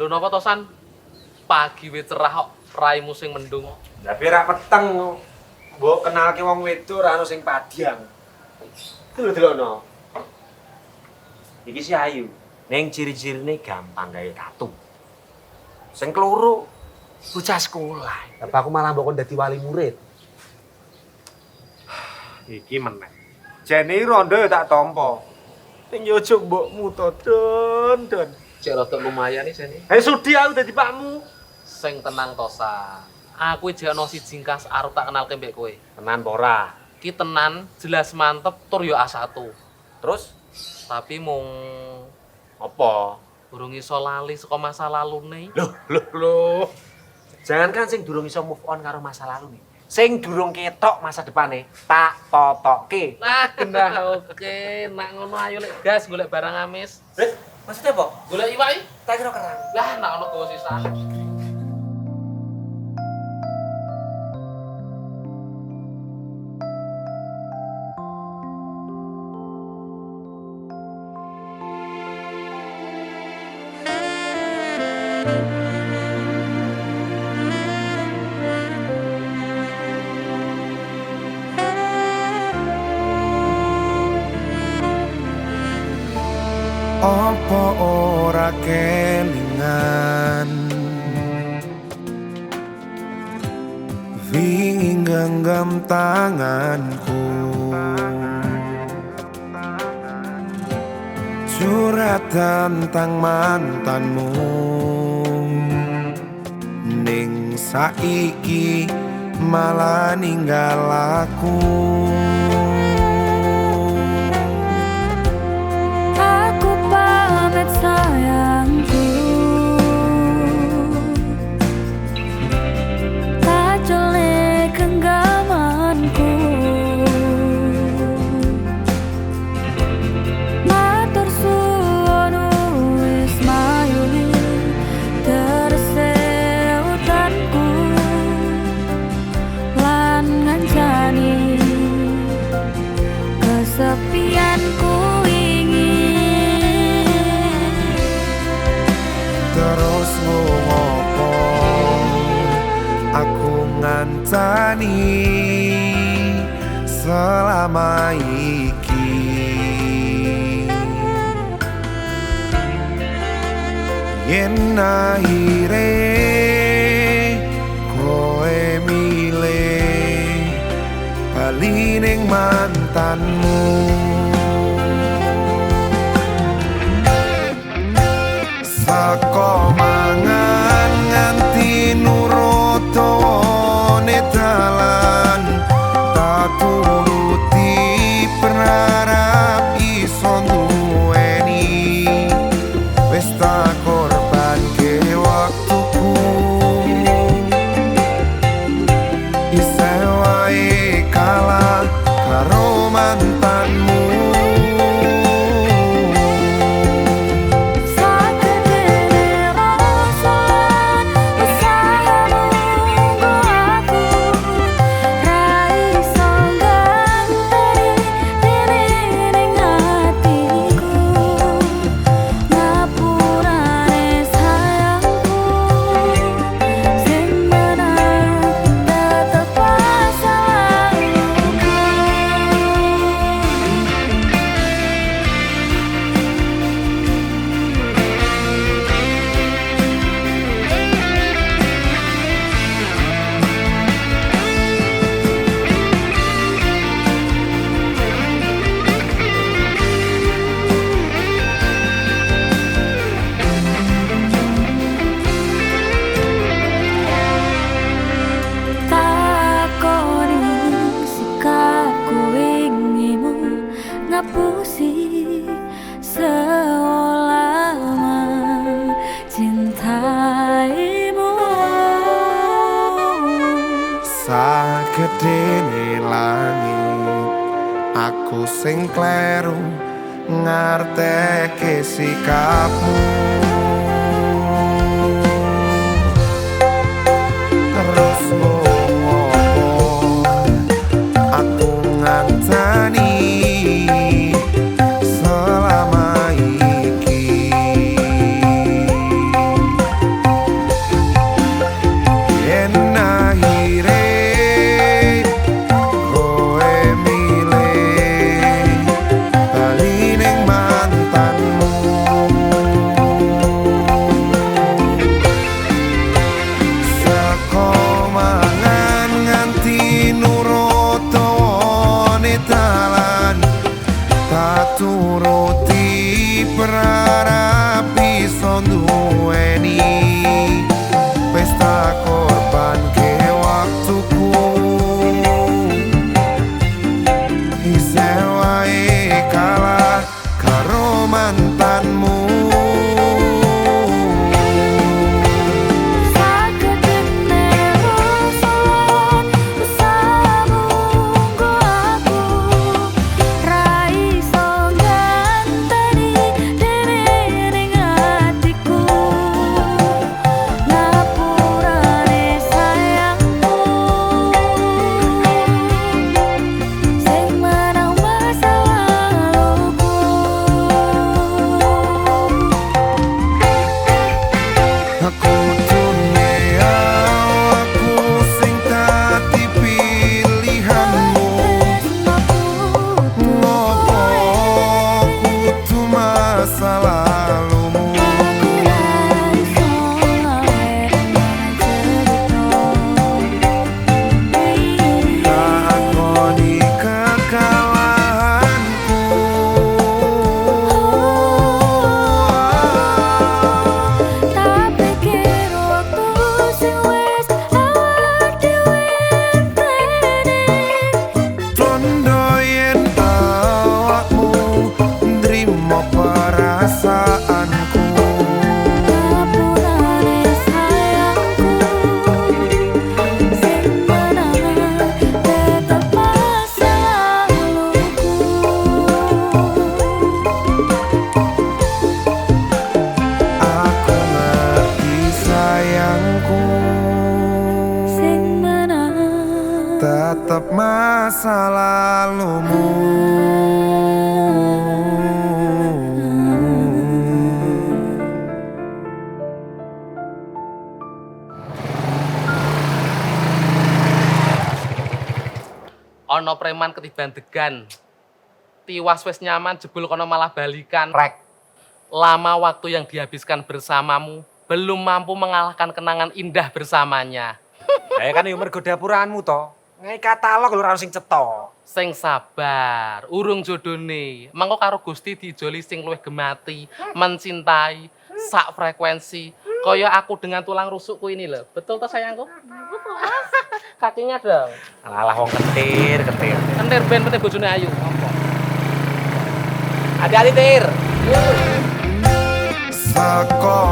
Lho napa to San? Pagi wis cerah kok raimu sing mendung. Tapi ra peteng. Mbok kenalke wong wedok ra ono sing padiang. Itu lho delokno. Iki si Ayu. Ning ciri-cirine gampang gawe tatu. Sing keloro bocah sekolah. Apa aku malah mbok dadi wali murid? Iki meneh. Jene rondo tak tampa. Ning yo ojo mbokmu to, Don, Don. Cek rada lumayan nih sini. Eh sudi aku dadi pakmu. Sing tenang to San. Aku iki ono siji kas arep tak kenalke mbek kowe. Tenan apa ora? Ki tenan, jelas mantep, tur yo A1. Terus Tapi mung apa? durung iso lali saka masa lalune. Loh, loh, loh. Jangan kan sing durung iso move on karo masa lalu nih. Sing durung ketok masa depane, tak totokke. Nah, gendah oke. Nak ngono ayo lek gas golek barang amis. Eh, maksudnya apa? Golek iwak iki? Tak kira kerang. Lah, nak ono gowo sisa. Apa ora kelingan? Wingi genggam tanganku. Curhat tentang mantanmu. Ning saiki malah ninggal Aku time. Aku ngancani selama iki. Yen akhire koe milih bali ning mantanmu. Saka mangan nganti nurut sing kleru ngarteke sikapmu masa lalumu Ono preman ketiban degan. Tiwas wis nyaman jebul kono malah balikan. Rek, Lama waktu yang dihabiskan bersamamu belum mampu mengalahkan kenangan indah bersamanya. saya kan yo mergo dapuranmu to. Ngai katalog lho ono sing cetha. Sing sabar, urung jodone. Mengko karo Gusti dijoli sing luwih gemati, mencintai, sak frekuensi. Kaya aku dengan tulang rusukku ini loh. Betul toh sayangku? Betul, Mas. Kakinya dong. Alah wong ketir, ketir. Kentir ben penting bojone ayu. Hati-hati tir. Mangan